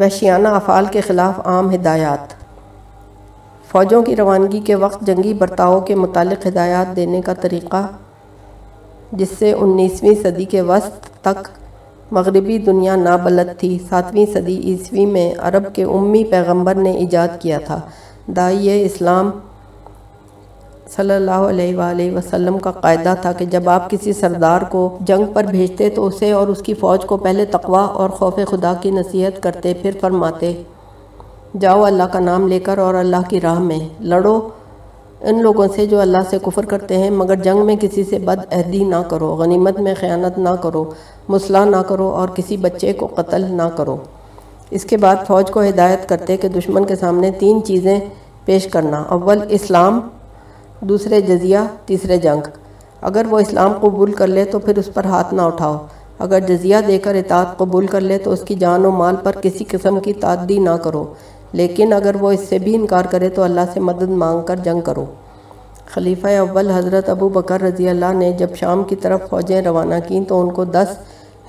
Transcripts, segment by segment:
وحشیانہ افعال کے خلاف عام ہدایات۔ فوجوں کی روانگی کے وقت جنگی برتاؤ کے متعلق ہدایات دینے کا طریقہ، جس سے انیسویں صدی کے وسط تک مغربی دنیا نابلد تھی، ساتویں صدی عیسوی میں عرب کے امی پیغمبر نے ایجاد کیا تھا۔ دائی اسلام صلی اللہ علیہ وآلہ وسلم کا قاعدہ تھا کہ جب آپ کسی سردار کو جنگ پر بھیجتے تو اسے اور اس کی فوج کو پہلے تقوی اور خوف خدا کی نصیحت کرتے، پھر فرماتے، جاؤ اللہ کا نام لے کر اور اللہ کی راہ میں لڑو۔ ان لوگوں سے جو اللہ سے کفر کرتے ہیں، مگر جنگ میں کسی سے بد عہدی نہ کرو، غنیمت میں خیانت نہ کرو، مسلح نہ کرو اور کسی بچے کو قتل نہ کرو۔ اس کے بعد فوج کو ہدایت کرتے کہ دشمن کے سامنے تین چیزیں پیش کرنا۔ اول، اسلام۔ دوسرے جزیہ، تیسرے جنگ۔ اگر وہ اسلام قبول کر لے تو پھر اس پر ہاتھ نہ اٹھاؤ۔ اگر جزیہ دے کر اطاعت قبول کر لے تو اس کی جان و مال پر کسی قسم کی تعدی نہ کرو۔ لیکن اگر وہ اس سے بھی انکار کرے تو اللہ سے مدد مانگ کر جنگ کرو۔ خلیفہ اول حضرت ابو بکر رضی اللہ نے جب شام کی طرف فوجیں روانہ کیں تو ان کو دس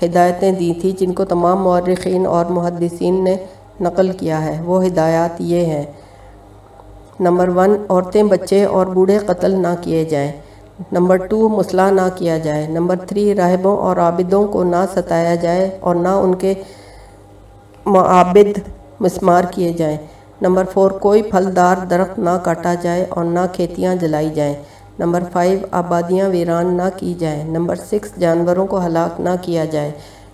ہدایتیں دی تھیں، جن کو تمام مورخین اور محدثین نے نقل کیا ہے۔ وہ ہدایات یہ ہیں نمبر ون، عورتیں بچے اور بوڑھے قتل نہ کیے جائیں۔ نمبر ٹو، مسلح نہ کیا جائے۔ نمبر تھری، راہبوں اور عابدوں کو نہ ستایا جائے اور نہ ان کے معابد مسمار کیے جائیں۔ نمبر فور، کوئی پھلدار درخت نہ کاٹا جائے اور نہ کھیتیاں جلائی جائیں۔ نمبر فائیو، آبادیاں ویران نہ کی جائیں۔ نمبر سکس، جانوروں کو ہلاک نہ کیا جائے۔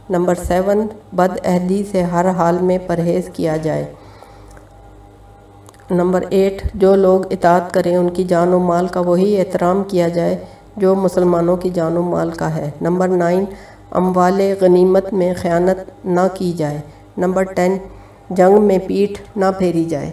نمبر سیون بد عہدی سے ہر حال میں پرہیز کیا جائے۔ نمبر ایٹ، جو لوگ اطاعت کریں ان کی جان و مال کا وہی احترام کیا جائے جو مسلمانوں کی جان و مال کا ہے۔ نمبر نائن، اموال غنیمت میں خیانت نہ کی جائے۔ نمبر ٹین، جنگ میں پیٹھ نہ پھیری جائے۔